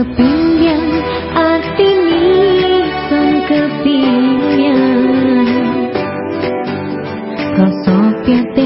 kepingin artini sang kepingin kau sopiate